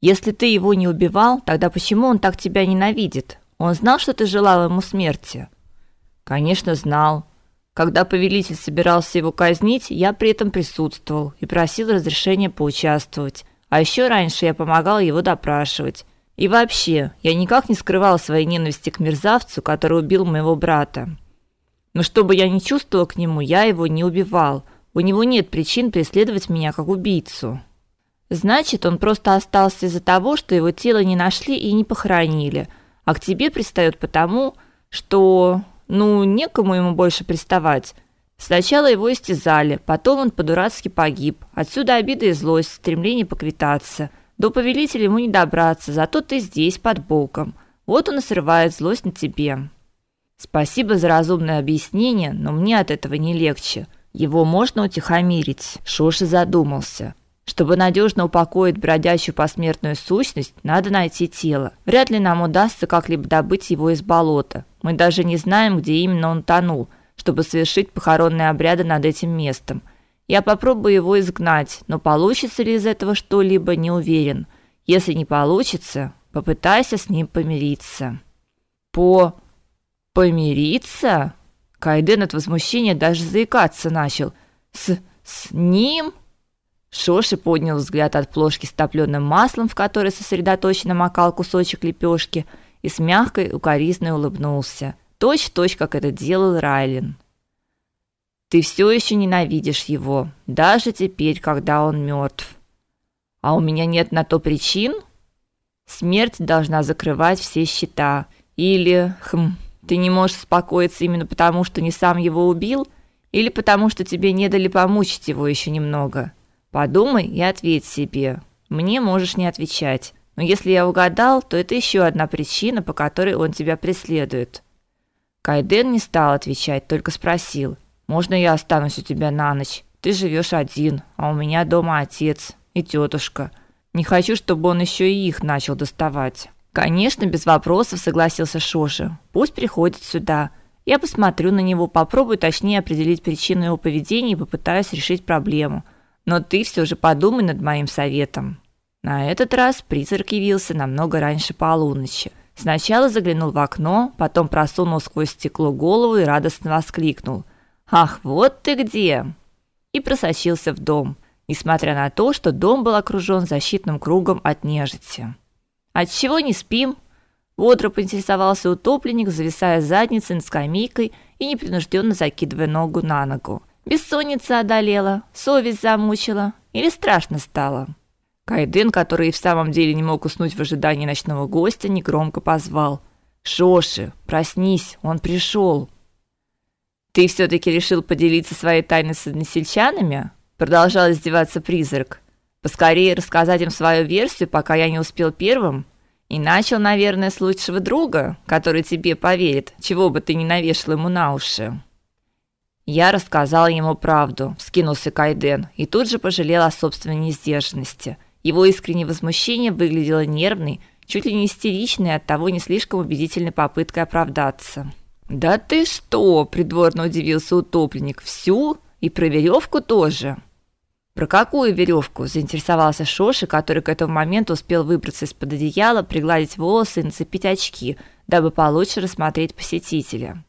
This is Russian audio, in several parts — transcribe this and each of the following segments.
Если ты его не убивал, тогда почему он так тебя ненавидит? Он знал, что ты желал ему смерти. Конечно, знал. Когда повелитель собирался его казнить, я при этом присутствовал и просил разрешения поучаствовать. А еще раньше я помогал его допрашивать. И вообще, я никак не скрывал своей ненависти к мерзавцу, который убил моего брата. Но чтобы я не чувствовал к нему, я его не убивал. У него нет причин преследовать меня как убийцу. Значит, он просто остался из-за того, что его тело не нашли и не похоронили, а к тебе пристает потому, что, ну, некому ему больше приставать. Сначала его истязали, потом он по-дурацки погиб. Отсюда обида и злость, стремление поквитаться. До повелителя ему не добраться, зато ты здесь под боком. Вот он и срывает злость на тебе. Спасибо за разумное объяснение, но мне от этого не легче. Его можно утихомирить. Шоши задумался. Чтобы надежно упокоить бродячую посмертную сущность, надо найти тело. Вряд ли нам удастся как-либо добыть его из болота. Мы даже не знаем, где именно он тонул, чтобы совершить похоронные обряды над этим местом. Я попробую его изгнать, но получится ли из этого что-либо, не уверен. Если не получится, попытайся с ним помириться. По помириться? Кайден от возмущения даже заикаться начал. С с ним? Шоши поднял взгляд от плошки с топленым маслом, в которой сосредоточенно макал кусочек лепешки, и с мягкой укоризной улыбнулся. Точь-в-точь, как это делал Райлин. Ты все еще ненавидишь его, даже теперь, когда он мертв. А у меня нет на то причин? Смерть должна закрывать все счета. Или, хм, ты не можешь успокоиться именно потому, что не сам его убил, или потому, что тебе не дали помучить его еще немного. Подумай и ответь себе. Мне можешь не отвечать. Но если я угадал, то это еще одна причина, по которой он тебя преследует. Кайден не стал отвечать, только спросил: "Можно я останусь у тебя на ночь? Ты живешь один, а у меня дома отец и тетушка. Не хочу, чтобы он еще и их начал доставать". Конечно, без вопросов согласился Шоши. Пусть приходит сюда. Я посмотрю на него, попробую точнее определить причину его поведения и попытаюсь решить проблему. Но ты все же подумай над моим советом. На этот раз призрак явился намного раньше полуночи. Сначала заглянул в окно, потом просунул сквозь стекло голову и радостно воскликнул: "Ах, вот ты где!" И просочился в дом, несмотря на то, что дом был окружен защитным кругом от нежити. "От чего не спим?" Бодро поинтересовался утопленник, зависая задницей над скамейкой и непринужденно закидывая ногу на ногу. Бессонница одолела, совесть замучила или страшно стало. Кайден, который и в самом деле не мог уснуть в ожидании ночного гостя, негромко позвал: "Шоши, проснись, он пришел. Ты все таки решил поделиться своей тайной с односельчанами? Продолжал издеваться призрак. Поскорее рассказать им свою версию, пока я не успел первым. И начал, наверное, с лучшего друга, который тебе поверит, чего бы ты ни навешал ему на уши. Я рассказал ему правду, скинулся Кайден и тут же пожалел о собственной несдержанности. Его искреннее возмущение выглядело нервной, чуть ли не истеричной от того не слишком убедительной попыткой оправдаться. Да ты что, придворно удивился утопленник. Всю и про веревку тоже. Про какую веревку? заинтересовался Шоши, который к этому моменту успел выбраться из-под одеяла, пригладить волосы и нацепить очки, дабы получше рассмотреть посетителя.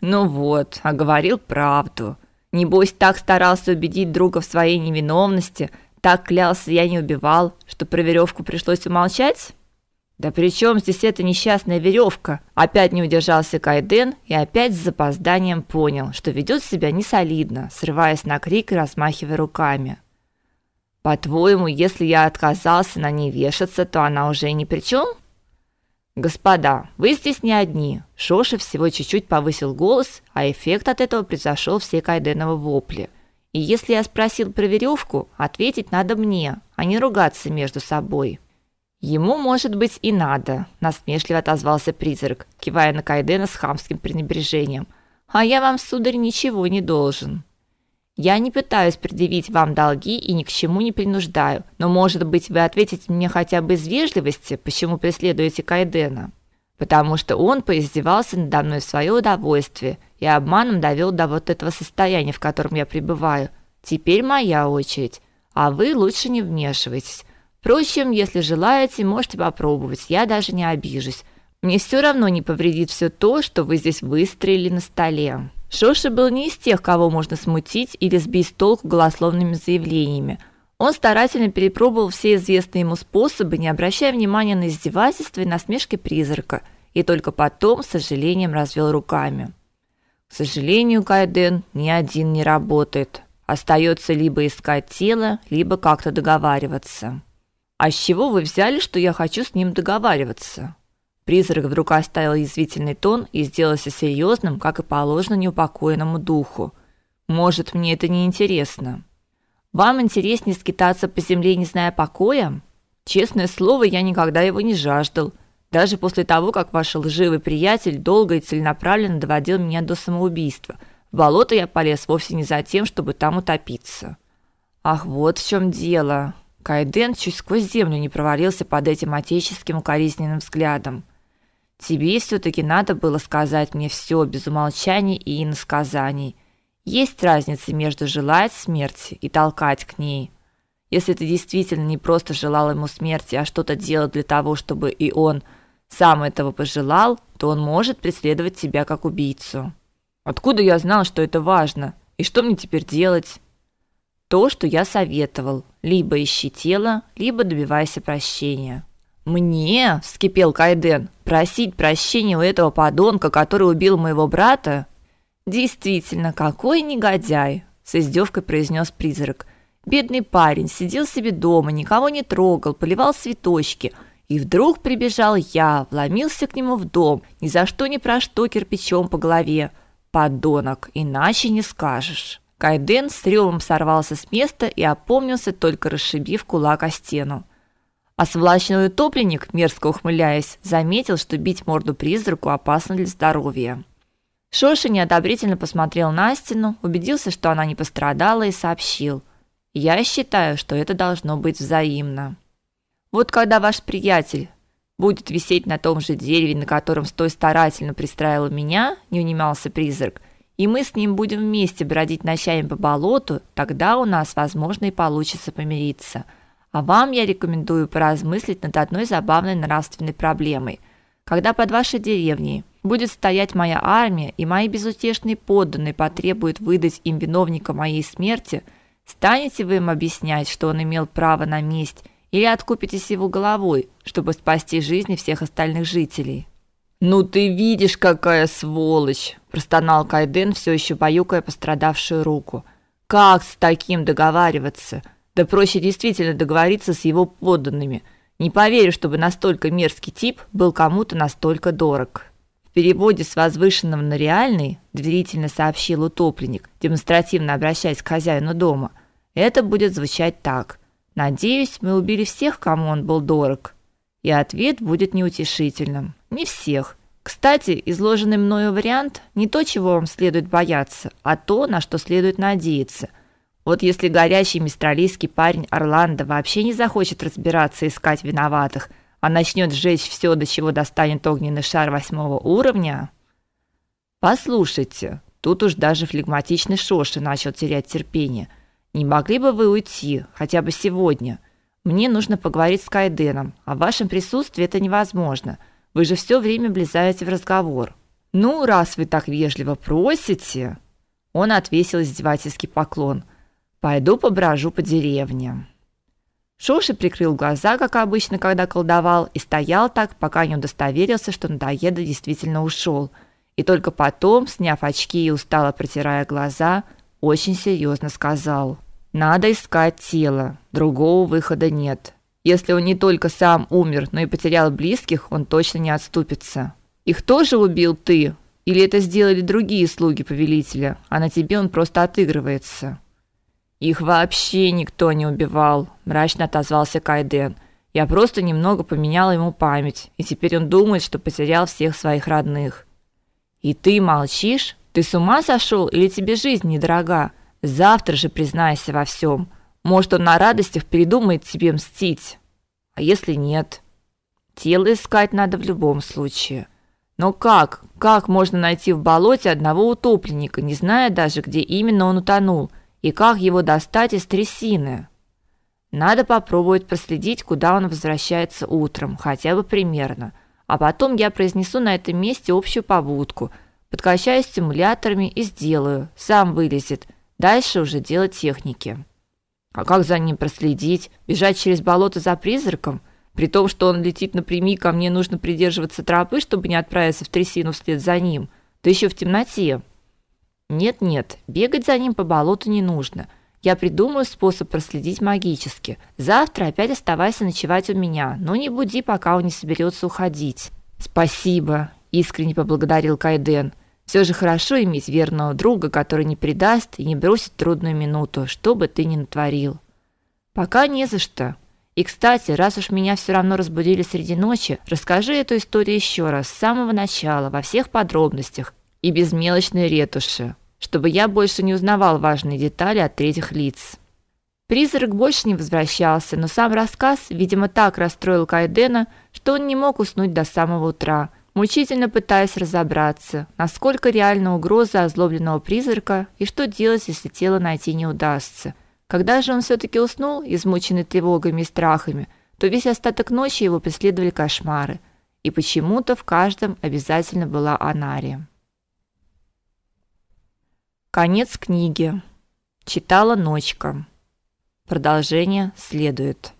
Ну вот, а говорил правду. Небось так старался убедить друга в своей невиновности, так клялся, я не убивал, что про веревку пришлось умолчать? Да при чем здесь эта несчастная веревка? Опять не удержался Кайден и опять с запозданием понял, что ведет себя несолидно, срываясь на крик и размахивая руками. По-твоему, если я отказался на ней вешаться, то она уже ни при чем? Господа, вы здесь не одни. Шоша всего чуть-чуть повысил голос, а эффект от этого произошел все Кайденовы вопли. И если я спросил про веревку, ответить надо мне, а не ругаться между собой. Ему, может быть, и надо, насмешливо отозвался призрак, кивая на Кайдена с хамским пренебрежением. А я вам, сударь, ничего не должен. Я не пытаюсь предъявить вам долги и ни к чему не принуждаю, но, может быть, вы ответите мне хотя бы из вежливости, почему преследуете Кайдена? Потому что он поиздевался надо мной в свое удовольствие и обманом довел до вот этого состояния, в котором я пребываю. Теперь моя очередь, а вы лучше не вмешивайтесь. Впрочем, если желаете, можете попробовать. Я даже не обижусь. Мне все равно не повредит все то, что вы здесь выстроили на столе. Шоша был не из тех, кого можно смутить или сбить с толку голословными заявлениями. Он старательно перепробовал все известные ему способы, не обращая внимания на издевательства и насмешки призрака, и только потом с сожалением развел руками. К сожалению, Кайден ни один не работает. Остается либо искать тело, либо как-то договариваться. А с чего вы взяли, что я хочу с ним договариваться? Призрак вдруг оставил язвительный тон и сделался серьезным, как и положено неупокоенному духу. Может, мне это не интересно. Вам интереснее скитаться по земле, не зная покоя? Честное слово, я никогда его не жаждал, даже после того, как ваш лживый приятель долго и целенаправленно доводил меня до самоубийства. В болото я полез вовсе не за тем, чтобы там утопиться. Ах, вот в чем дело. Кайден чуть сквозь землю не провалился под этим отеческим укоризненным взглядом. Тебе все таки надо было сказать мне все без умолчаний и иносказаний. Есть разница между желать смерти и толкать к ней. Если ты действительно не просто желал ему смерти, а что-то делал для того, чтобы и он сам этого пожелал, то он может преследовать тебя как убийцу. Откуда я знал, что это важно? И что мне теперь делать? То, что я советовал: либо ищи тело, либо добивайся прощения. Мне, вскипел Кайден, просить прощения у этого подонка, который убил моего брата? Действительно, какой негодяй, с издевкой произнес призрак. Бедный парень сидел себе дома, никого не трогал, поливал цветочки, и вдруг прибежал я, вломился к нему в дом, ни за что ни про что кирпичом по голове. Подонок, иначе не скажешь. Кайден с ревом сорвался с места и опомнился, только расшибив кулак о стену. А свлачный утопленник, мерзко ухмыляясь, заметил, что бить морду призраку опасно для здоровья. Шоша неодобрительно посмотрел на стену, убедился, что она не пострадала и сообщил: "Я считаю, что это должно быть взаимно. Вот когда ваш приятель будет висеть на том же дереве, на котором столь старательно пристраивал меня, не унимался призрак, и мы с ним будем вместе бродить ночами по болоту, тогда у нас, возможно, и получится помириться. А вам я рекомендую поразмыслить над одной забавной нравственной проблемой. Когда под вашей деревней будет стоять моя армия, и мои безутешные подданные потребуют выдать им виновника моей смерти, станете вы им объяснять, что он имел право на месть, или откупитесь его головой, чтобы спасти жизни всех остальных жителей? Ну ты видишь, какая сволочь, простонал Кайден, все еще баюкая пострадавшую руку. Как с таким договариваться? Да проще действительно договориться с его подданными. Не поверю, чтобы настолько мерзкий тип был кому-то настолько дорог. В переводе с возвышенного на реальный, доверительно сообщил утопленник, демонстративно обращаясь к хозяину дома. Это будет звучать так: Надеюсь, мы убили всех, кому он был дорог. И ответ будет неутешительным. Не всех. Кстати, изложенный мною вариант не то, чего вам следует бояться, а то, на что следует надеяться. Вот если горячий мистралийский парень Орландо вообще не захочет разбираться и искать виноватых, а начнет сжечь все, до чего достанет огненный шар восьмого уровня. Послушайте, тут уж даже флегматичный Шоши начал терять терпение. Не могли бы вы уйти хотя бы сегодня? Мне нужно поговорить с Кайденом, а в вашем присутствии это невозможно. Вы же все время влезаете в разговор. Ну, раз вы так вежливо просите, он отвесил издевательский поклон. Пойду поброжу по деревне. Шоши прикрыл глаза, как обычно, когда колдовал, и стоял так, пока не удостоверился, что надоеда действительно ушел. И только потом, сняв очки и устало протирая глаза, очень серьезно сказал: "Надо искать тело. Другого выхода нет. Если он не только сам умер, но и потерял близких, он точно не отступится. Их тоже убил ты, или это сделали другие слуги повелителя, а на тебе он просто отыгрывается?" Их вообще никто не убивал, мрачно отозвался Кайден. Я просто немного поменял ему память, и теперь он думает, что потерял всех своих родных. И ты молчишь? Ты с ума сошел или тебе жизнь недорога? Завтра же признайся во всем. Может, он на радостях передумает тебе мстить. А если нет? Тело искать надо в любом случае. Но как? Как можно найти в болоте одного утопленника, не зная даже, где именно он утонул? И как его достать из трясины. Надо попробовать проследить, куда он возвращается утром, хотя бы примерно. А потом я произнесу на этом месте общую побудку, подкачаю стимуляторами и сделаю. Сам вылезет. Дальше уже дело техники. А как за ним проследить? Бежать через болото за призраком? При том, что он летит напрямик, ко мне нужно придерживаться тропы, чтобы не отправиться в трясину вслед за ним. Да еще в темноте. Нет-нет, бегать за ним по болоту не нужно. Я придумаю способ проследить магически. Завтра опять оставайся ночевать у меня, но не буди, пока он не соберется уходить. Спасибо, искренне поблагодарил Кайден. Все же хорошо иметь верного друга, который не предаст и не бросит в трудную минуту, что бы ты ни натворил. Пока не за что. И, кстати, раз уж меня все равно разбудили среди ночи, расскажи эту историю еще раз с самого начала, во всех подробностях и без мелочной ретуши чтобы я больше не узнавал важные детали от третьих лиц. Призрак больше не возвращался, но сам рассказ, видимо, так расстроил Кайдена, что он не мог уснуть до самого утра, мучительно пытаясь разобраться, насколько реальна угроза озлобленного призрака и что делать, если тело найти не удастся. Когда же он все таки уснул, измученный тревогами и страхами, то весь остаток ночи его преследовали кошмары, и почему-то в каждом обязательно была Анария. Конец книги. Читала Ночка. Продолжение следует.